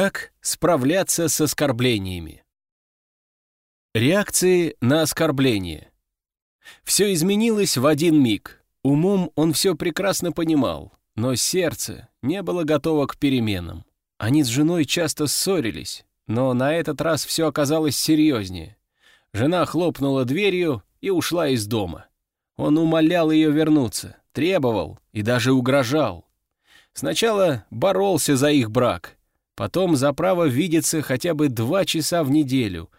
Как справляться с оскорблениями? Реакции на оскорбление. Все изменилось в один миг. Умом он все прекрасно понимал, но сердце не было готово к переменам. Они с женой часто ссорились, но на этот раз все оказалось серьезнее. Жена хлопнула дверью и ушла из дома. Он умолял ее вернуться, требовал и даже угрожал. Сначала боролся за их брак, потом за право видеться хотя бы два часа в неделю,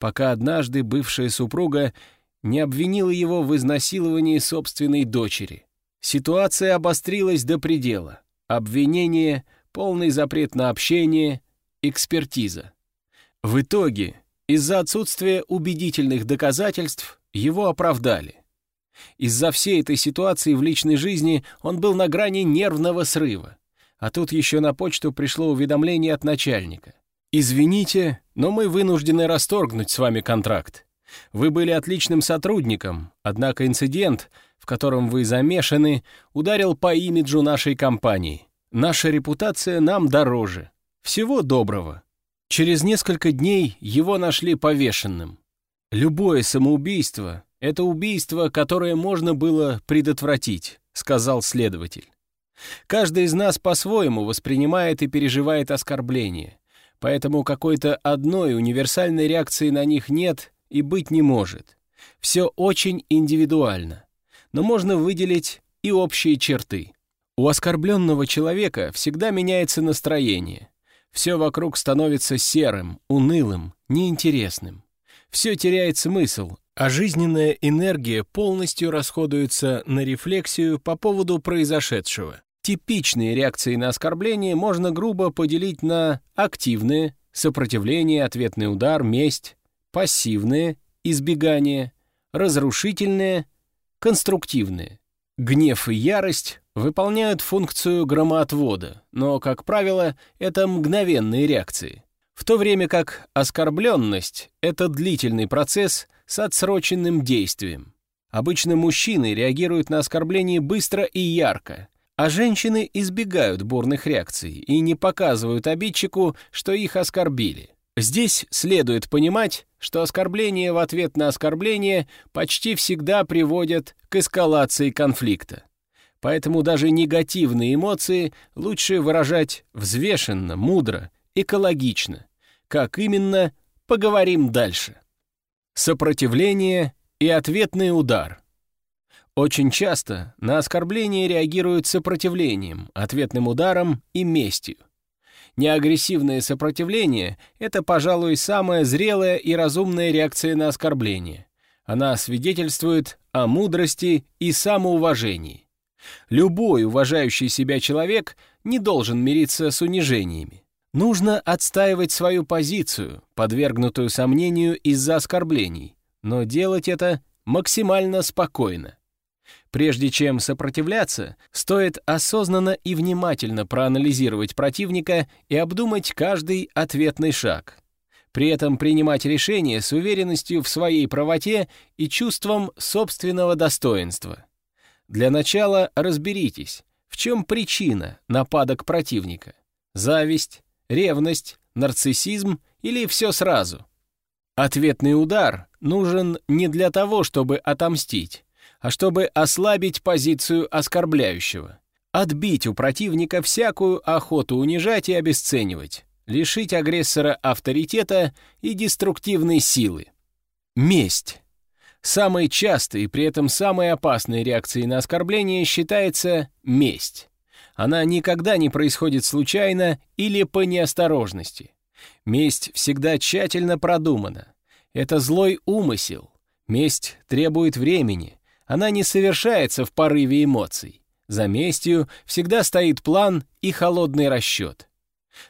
пока однажды бывшая супруга не обвинила его в изнасиловании собственной дочери. Ситуация обострилась до предела. Обвинение, полный запрет на общение, экспертиза. В итоге, из-за отсутствия убедительных доказательств, его оправдали. Из-за всей этой ситуации в личной жизни он был на грани нервного срыва. А тут еще на почту пришло уведомление от начальника. «Извините, но мы вынуждены расторгнуть с вами контракт. Вы были отличным сотрудником, однако инцидент, в котором вы замешаны, ударил по имиджу нашей компании. Наша репутация нам дороже. Всего доброго». Через несколько дней его нашли повешенным. Любое самоубийство «Это убийство, которое можно было предотвратить», — сказал следователь. «Каждый из нас по-своему воспринимает и переживает оскорбления, поэтому какой-то одной универсальной реакции на них нет и быть не может. Все очень индивидуально, но можно выделить и общие черты. У оскорбленного человека всегда меняется настроение. Все вокруг становится серым, унылым, неинтересным. Все теряет смысл, а жизненная энергия полностью расходуется на рефлексию по поводу произошедшего. Типичные реакции на оскорбление можно грубо поделить на активные, сопротивление, ответный удар, месть, пассивные, избегание, разрушительные, конструктивные. Гнев и ярость выполняют функцию громоотвода, но, как правило, это мгновенные реакции. В то время как оскорбленность — это длительный процесс — с отсроченным действием. Обычно мужчины реагируют на оскорбление быстро и ярко, а женщины избегают бурных реакций и не показывают обидчику, что их оскорбили. Здесь следует понимать, что оскорбления в ответ на оскорбление почти всегда приводят к эскалации конфликта. Поэтому даже негативные эмоции лучше выражать взвешенно, мудро, экологично. Как именно, поговорим дальше. Сопротивление и ответный удар. Очень часто на оскорбление реагируют сопротивлением, ответным ударом и местью. Неагрессивное сопротивление — это, пожалуй, самая зрелая и разумная реакция на оскорбление. Она свидетельствует о мудрости и самоуважении. Любой уважающий себя человек не должен мириться с унижениями. Нужно отстаивать свою позицию, подвергнутую сомнению из-за оскорблений, но делать это максимально спокойно. Прежде чем сопротивляться, стоит осознанно и внимательно проанализировать противника и обдумать каждый ответный шаг. При этом принимать решения с уверенностью в своей правоте и чувством собственного достоинства. Для начала разберитесь, в чем причина нападок противника. Зависть, ревность, нарциссизм или все сразу. Ответный удар нужен не для того, чтобы отомстить, а чтобы ослабить позицию оскорбляющего, отбить у противника всякую охоту унижать и обесценивать, лишить агрессора авторитета и деструктивной силы. Месть. Самой частой и при этом самой опасной реакцией на оскорбление считается месть. Она никогда не происходит случайно или по неосторожности. Месть всегда тщательно продумана. Это злой умысел. Месть требует времени. Она не совершается в порыве эмоций. За местью всегда стоит план и холодный расчет.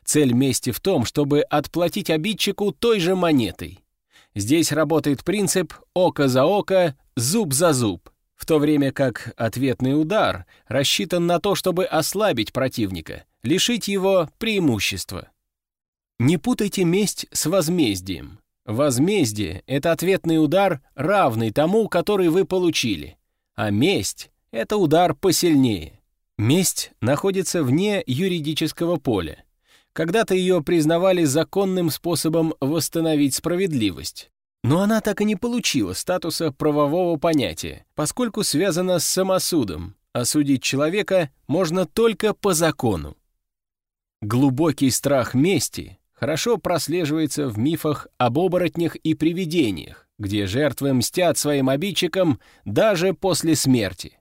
Цель мести в том, чтобы отплатить обидчику той же монетой. Здесь работает принцип «око за око, зуб за зуб» в то время как ответный удар рассчитан на то, чтобы ослабить противника, лишить его преимущества. Не путайте месть с возмездием. Возмездие — это ответный удар, равный тому, который вы получили, а месть — это удар посильнее. Месть находится вне юридического поля. Когда-то ее признавали законным способом восстановить справедливость. Но она так и не получила статуса правового понятия, поскольку связана с самосудом, а судить человека можно только по закону. Глубокий страх мести хорошо прослеживается в мифах об оборотнях и привидениях, где жертвы мстят своим обидчикам даже после смерти.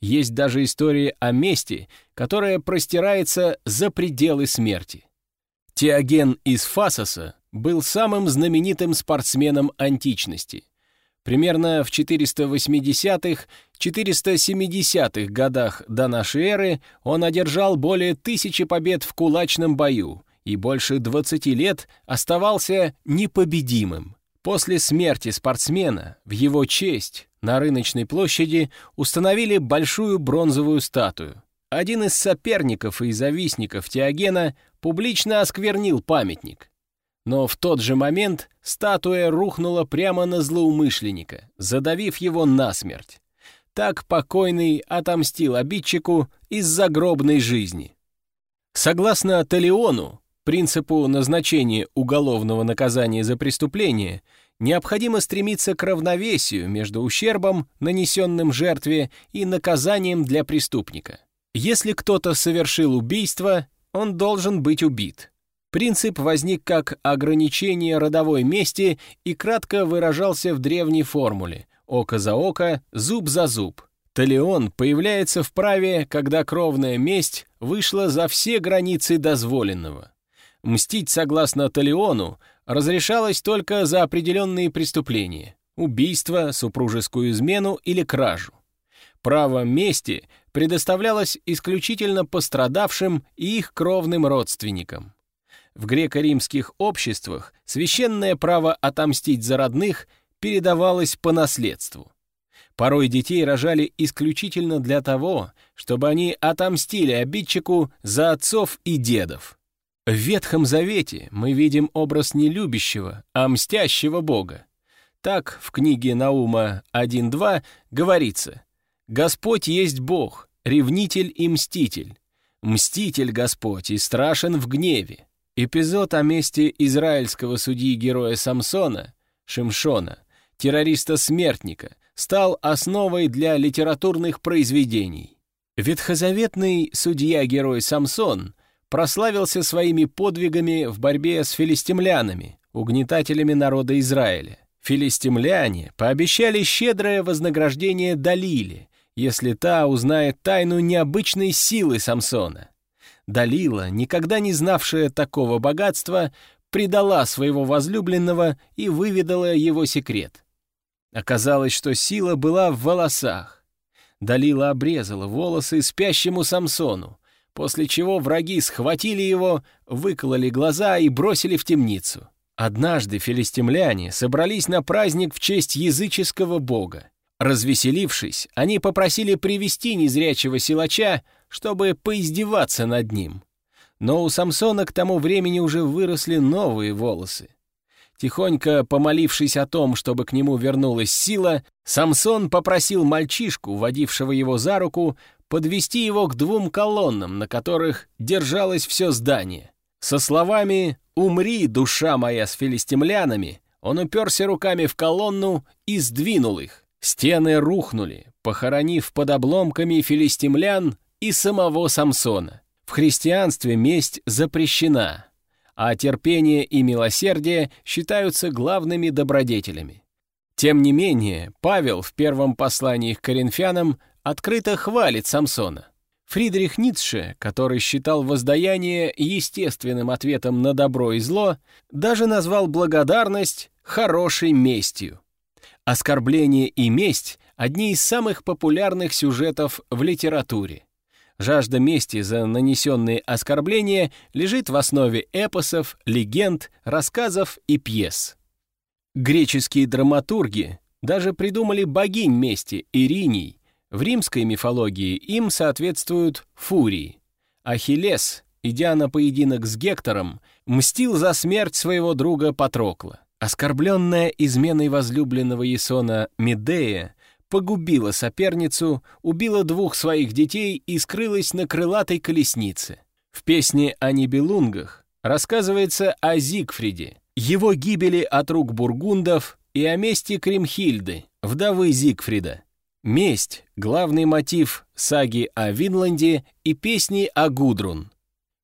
Есть даже истории о мести, которая простирается за пределы смерти. Теоген из Фасоса был самым знаменитым спортсменом античности. Примерно в 480-470-х годах до нашей эры он одержал более тысячи побед в кулачном бою и больше 20 лет оставался непобедимым. После смерти спортсмена в его честь на рыночной площади установили большую бронзовую статую. Один из соперников и завистников Теогена публично осквернил памятник. Но в тот же момент статуя рухнула прямо на злоумышленника, задавив его насмерть. Так покойный отомстил обидчику из загробной жизни. Согласно Талиону, принципу назначения уголовного наказания за преступление, необходимо стремиться к равновесию между ущербом, нанесенным жертве, и наказанием для преступника. Если кто-то совершил убийство, он должен быть убит. Принцип возник как ограничение родовой мести и кратко выражался в древней формуле «око за око, зуб за зуб». Талион появляется в праве, когда кровная месть вышла за все границы дозволенного. Мстить, согласно Талиону, разрешалось только за определенные преступления – убийство, супружескую измену или кражу. Право мести предоставлялось исключительно пострадавшим и их кровным родственникам. В греко-римских обществах священное право отомстить за родных передавалось по наследству. Порой детей рожали исключительно для того, чтобы они отомстили обидчику за отцов и дедов. В Ветхом Завете мы видим образ не любящего, а мстящего Бога. Так в книге Наума 1.2 говорится «Господь есть Бог, ревнитель и мститель. Мститель Господь и страшен в гневе. Эпизод о месте израильского судьи-героя Самсона, Шимшона, террориста-смертника, стал основой для литературных произведений. Ветхозаветный судья-герой Самсон прославился своими подвигами в борьбе с филистимлянами, угнетателями народа Израиля. Филистимляне пообещали щедрое вознаграждение Далиле, если та узнает тайну необычной силы Самсона. Далила, никогда не знавшая такого богатства, предала своего возлюбленного и выведала его секрет. Оказалось, что сила была в волосах. Далила обрезала волосы спящему Самсону, после чего враги схватили его, выкололи глаза и бросили в темницу. Однажды филистимляне собрались на праздник в честь языческого бога. Развеселившись, они попросили привести незрячего силача, чтобы поиздеваться над ним. Но у Самсона к тому времени уже выросли новые волосы. Тихонько помолившись о том, чтобы к нему вернулась сила, Самсон попросил мальчишку, водившего его за руку, подвести его к двум колоннам, на которых держалось все здание. Со словами «Умри, душа моя с филистимлянами», он уперся руками в колонну и сдвинул их. Стены рухнули, похоронив под обломками филистимлян и самого Самсона. В христианстве месть запрещена, а терпение и милосердие считаются главными добродетелями. Тем не менее, Павел в первом послании к коринфянам открыто хвалит Самсона. Фридрих Ницше, который считал воздаяние естественным ответом на добро и зло, даже назвал благодарность хорошей местью. Оскорбление и месть — одни из самых популярных сюжетов в литературе. Жажда мести за нанесенные оскорбления лежит в основе эпосов, легенд, рассказов и пьес. Греческие драматурги даже придумали богинь мести Ириней. В римской мифологии им соответствуют фурии. Ахиллес, идя на поединок с Гектором, мстил за смерть своего друга Патрокла. Оскорбленная изменой возлюбленного Ясона Медея погубила соперницу, убила двух своих детей и скрылась на крылатой колеснице. В песне о Нибелунгах рассказывается о Зигфриде, его гибели от рук бургундов и о мести Кримхильды, вдовы Зигфрида. Месть — главный мотив саги о Винланде и песни о Гудрун.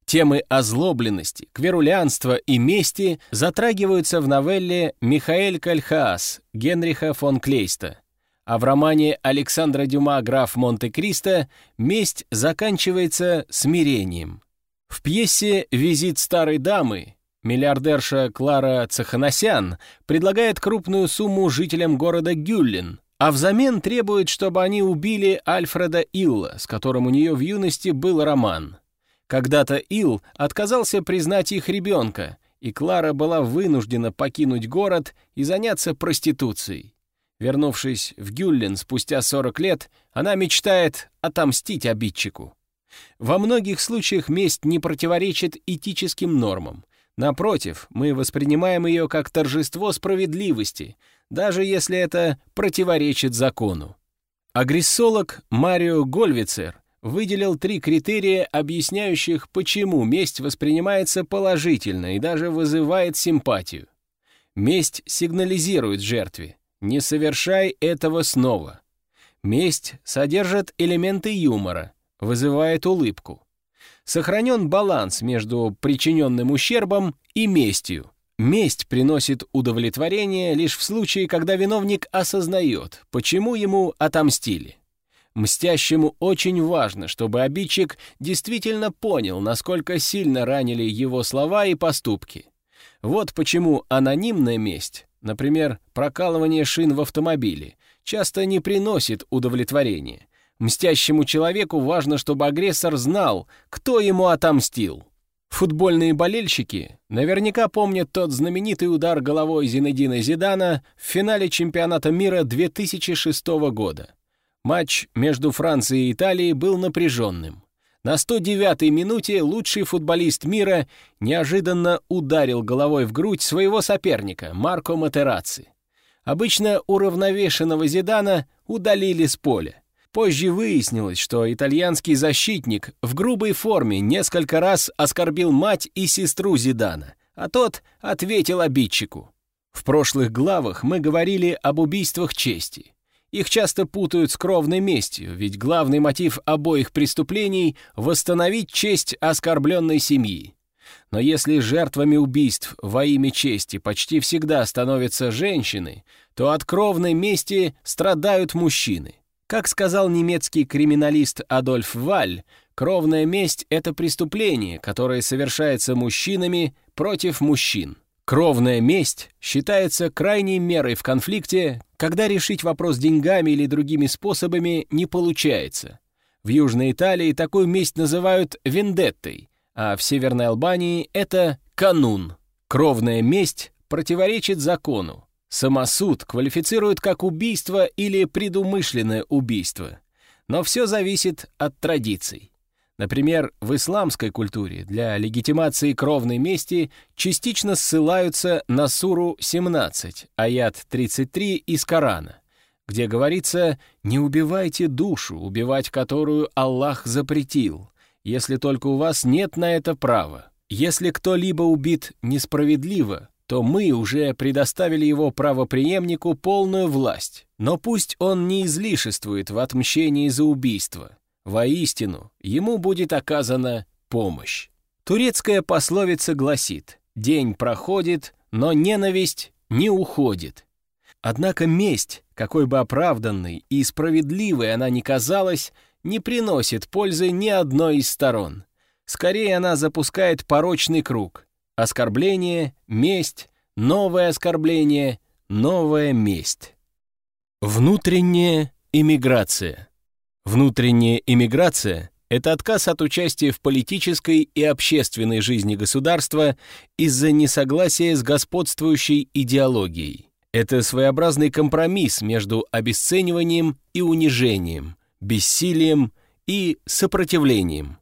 Темы озлобленности, кверулянства и мести затрагиваются в новелле «Михаэль Кальхаас» Генриха фон Клейста, а в романе Александра Дюма «Граф Монте-Кристо» месть заканчивается смирением. В пьесе «Визит старой дамы» миллиардерша Клара Цеханасян предлагает крупную сумму жителям города Гюллин, а взамен требует, чтобы они убили Альфреда Илла, с которым у нее в юности был роман. Когда-то Ил отказался признать их ребенка, и Клара была вынуждена покинуть город и заняться проституцией. Вернувшись в Гюллин спустя 40 лет, она мечтает отомстить обидчику. Во многих случаях месть не противоречит этическим нормам. Напротив, мы воспринимаем ее как торжество справедливости, даже если это противоречит закону. Агрессолог Марио Гольвицер выделил три критерия, объясняющих, почему месть воспринимается положительно и даже вызывает симпатию. Месть сигнализирует жертве «не совершай этого снова». Месть содержит элементы юмора, вызывает улыбку. Сохранен баланс между причиненным ущербом и местью. Месть приносит удовлетворение лишь в случае, когда виновник осознает, почему ему отомстили. Мстящему очень важно, чтобы обидчик действительно понял, насколько сильно ранили его слова и поступки. Вот почему анонимная месть, например, прокалывание шин в автомобиле, часто не приносит удовлетворения. Мстящему человеку важно, чтобы агрессор знал, кто ему отомстил. Футбольные болельщики наверняка помнят тот знаменитый удар головой Зинедина Зидана в финале чемпионата мира 2006 года. Матч между Францией и Италией был напряженным. На 109-й минуте лучший футболист мира неожиданно ударил головой в грудь своего соперника, Марко Матераци. Обычно уравновешенного Зидана удалили с поля. Позже выяснилось, что итальянский защитник в грубой форме несколько раз оскорбил мать и сестру Зидана, а тот ответил обидчику. В прошлых главах мы говорили об убийствах чести. Их часто путают с кровной местью, ведь главный мотив обоих преступлений — восстановить честь оскорбленной семьи. Но если жертвами убийств во имя чести почти всегда становятся женщины, то от кровной мести страдают мужчины. Как сказал немецкий криминалист Адольф Валь, кровная месть — это преступление, которое совершается мужчинами против мужчин. Кровная месть считается крайней мерой в конфликте, когда решить вопрос деньгами или другими способами не получается. В Южной Италии такую месть называют вендеттой, а в Северной Албании это канун. Кровная месть противоречит закону. Самосуд квалифицируют как убийство или предумышленное убийство. Но все зависит от традиций. Например, в исламской культуре для легитимации кровной мести частично ссылаются на суру 17, аят 33 из Корана, где говорится «Не убивайте душу, убивать которую Аллах запретил, если только у вас нет на это права. Если кто-либо убит несправедливо, то мы уже предоставили его правопреемнику полную власть. Но пусть он не излишествует в отмщении за убийство. Воистину, ему будет оказана помощь. Турецкая пословица гласит «День проходит, но ненависть не уходит». Однако месть, какой бы оправданной и справедливой она ни казалась, не приносит пользы ни одной из сторон. Скорее она запускает порочный круг — Оскорбление, месть, новое оскорбление, новая месть. Внутренняя иммиграция. Внутренняя иммиграция — это отказ от участия в политической и общественной жизни государства из-за несогласия с господствующей идеологией. Это своеобразный компромисс между обесцениванием и унижением, бессилием и сопротивлением.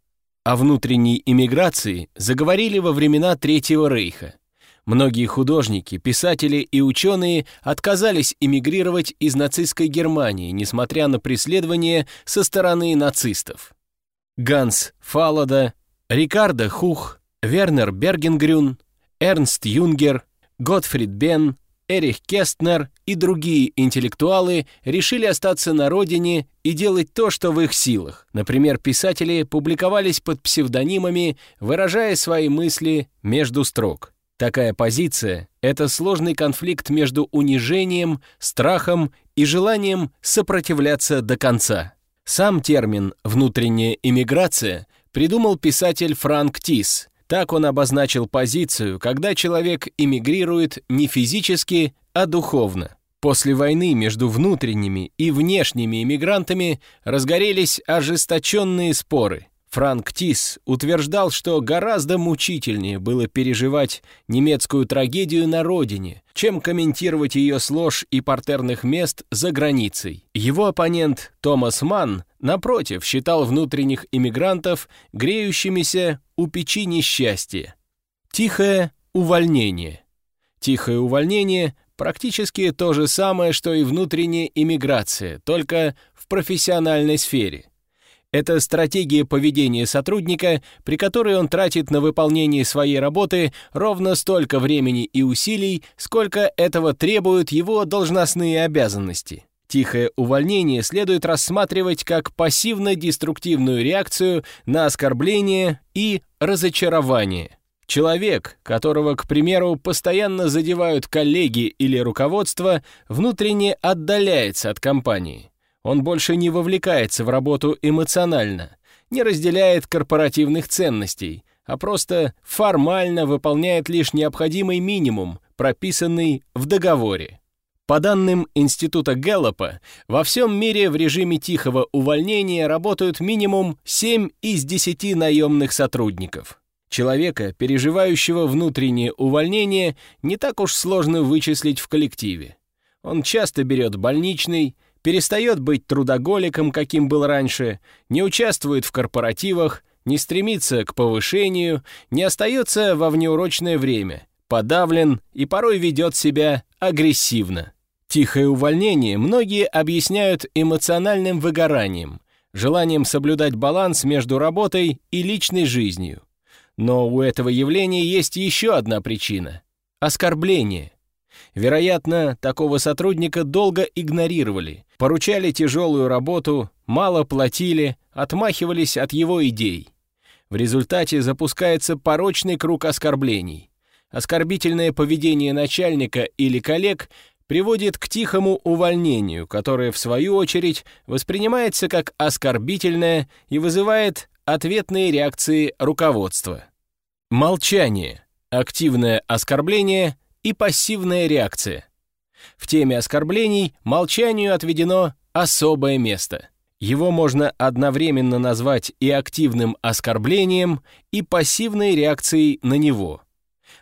О внутренней эмиграции заговорили во времена Третьего Рейха. Многие художники, писатели и ученые отказались эмигрировать из нацистской Германии, несмотря на преследование со стороны нацистов. Ганс Фалада, Рикарда Хух, Вернер Бергенгрюн, Эрнст Юнгер, Готфрид Бен, Эрих Кестнер и другие интеллектуалы решили остаться на родине и делать то, что в их силах. Например, писатели публиковались под псевдонимами, выражая свои мысли между строк. Такая позиция — это сложный конфликт между унижением, страхом и желанием сопротивляться до конца. Сам термин «внутренняя иммиграция» придумал писатель Франк Тис — так он обозначил позицию, когда человек эмигрирует не физически, а духовно. После войны между внутренними и внешними иммигрантами разгорелись ожесточенные споры. Франк Тис утверждал, что гораздо мучительнее было переживать немецкую трагедию на родине, чем комментировать ее с ложь и партерных мест за границей. Его оппонент Томас Манн, напротив, считал внутренних иммигрантов греющимися у печи несчастья. Тихое увольнение. Тихое увольнение практически то же самое, что и внутренняя иммиграция, только в профессиональной сфере. Это стратегия поведения сотрудника, при которой он тратит на выполнение своей работы ровно столько времени и усилий, сколько этого требуют его должностные обязанности. Тихое увольнение следует рассматривать как пассивно-деструктивную реакцию на оскорбление и разочарование. Человек, которого, к примеру, постоянно задевают коллеги или руководство, внутренне отдаляется от компании. Он больше не вовлекается в работу эмоционально, не разделяет корпоративных ценностей, а просто формально выполняет лишь необходимый минимум, прописанный в договоре. По данным Института Гэллопа, во всем мире в режиме тихого увольнения работают минимум 7 из 10 наемных сотрудников. Человека, переживающего внутреннее увольнение, не так уж сложно вычислить в коллективе. Он часто берет больничный, перестает быть трудоголиком, каким был раньше, не участвует в корпоративах, не стремится к повышению, не остается во внеурочное время, подавлен и порой ведет себя агрессивно. Тихое увольнение многие объясняют эмоциональным выгоранием, желанием соблюдать баланс между работой и личной жизнью. Но у этого явления есть еще одна причина – оскорбление. Вероятно, такого сотрудника долго игнорировали, поручали тяжелую работу, мало платили, отмахивались от его идей. В результате запускается порочный круг оскорблений. Оскорбительное поведение начальника или коллег приводит к тихому увольнению, которое, в свою очередь, воспринимается как оскорбительное и вызывает ответные реакции руководства. Молчание, активное оскорбление и пассивная реакция. В теме оскорблений молчанию отведено особое место. Его можно одновременно назвать и активным оскорблением, и пассивной реакцией на него.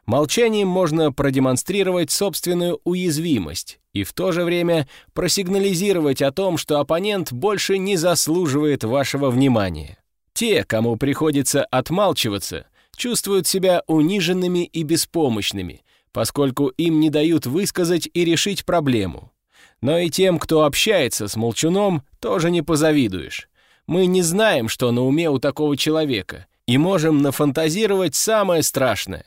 Молчанием можно продемонстрировать собственную уязвимость и в то же время просигнализировать о том, что оппонент больше не заслуживает вашего внимания. Те, кому приходится отмалчиваться, чувствуют себя униженными и беспомощными, поскольку им не дают высказать и решить проблему. Но и тем, кто общается с молчуном, тоже не позавидуешь. Мы не знаем, что на уме у такого человека, и можем нафантазировать самое страшное.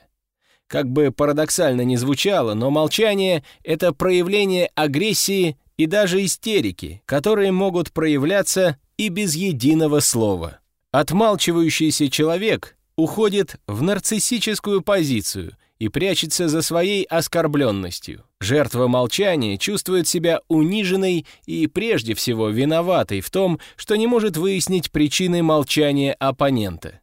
Как бы парадоксально ни звучало, но молчание — это проявление агрессии и даже истерики, которые могут проявляться и без единого слова. Отмалчивающийся человек уходит в нарциссическую позицию и прячется за своей оскорбленностью. Жертва молчания чувствует себя униженной и прежде всего виноватой в том, что не может выяснить причины молчания оппонента.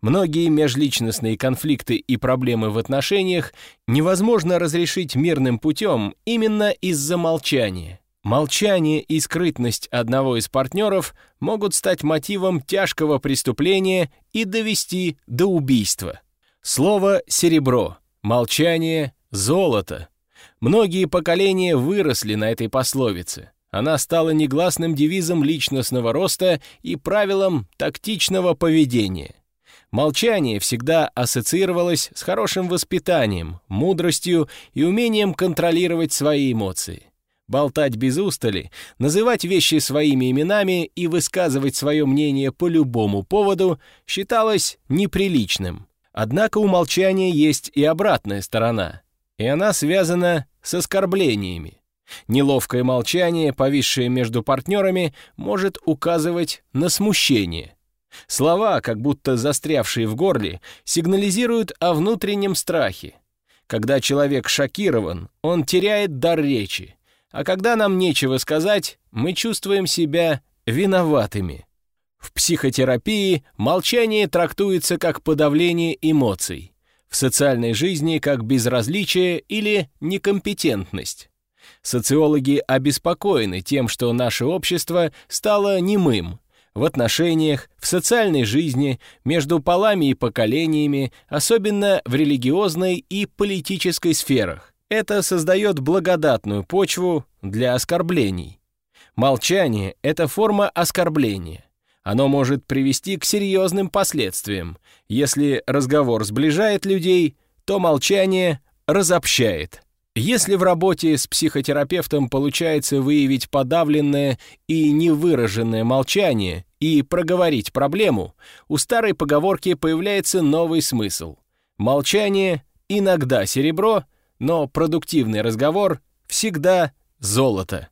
Многие межличностные конфликты и проблемы в отношениях невозможно разрешить мирным путем именно из-за молчания. Молчание и скрытность одного из партнеров могут стать мотивом тяжкого преступления и довести до убийства. Слово «серебро» Молчание — золото. Многие поколения выросли на этой пословице. Она стала негласным девизом личностного роста и правилом тактичного поведения. Молчание всегда ассоциировалось с хорошим воспитанием, мудростью и умением контролировать свои эмоции. Болтать без устали, называть вещи своими именами и высказывать свое мнение по любому поводу считалось неприличным. Однако у молчания есть и обратная сторона, и она связана с оскорблениями. Неловкое молчание, повисшее между партнерами, может указывать на смущение. Слова, как будто застрявшие в горле, сигнализируют о внутреннем страхе. Когда человек шокирован, он теряет дар речи, а когда нам нечего сказать, мы чувствуем себя виноватыми. В психотерапии молчание трактуется как подавление эмоций, в социальной жизни как безразличие или некомпетентность. Социологи обеспокоены тем, что наше общество стало немым в отношениях, в социальной жизни, между полами и поколениями, особенно в религиозной и политической сферах. Это создает благодатную почву для оскорблений. Молчание — это форма оскорбления. Оно может привести к серьезным последствиям. Если разговор сближает людей, то молчание разобщает. Если в работе с психотерапевтом получается выявить подавленное и невыраженное молчание и проговорить проблему, у старой поговорки появляется новый смысл. Молчание иногда серебро — но продуктивный разговор всегда золото.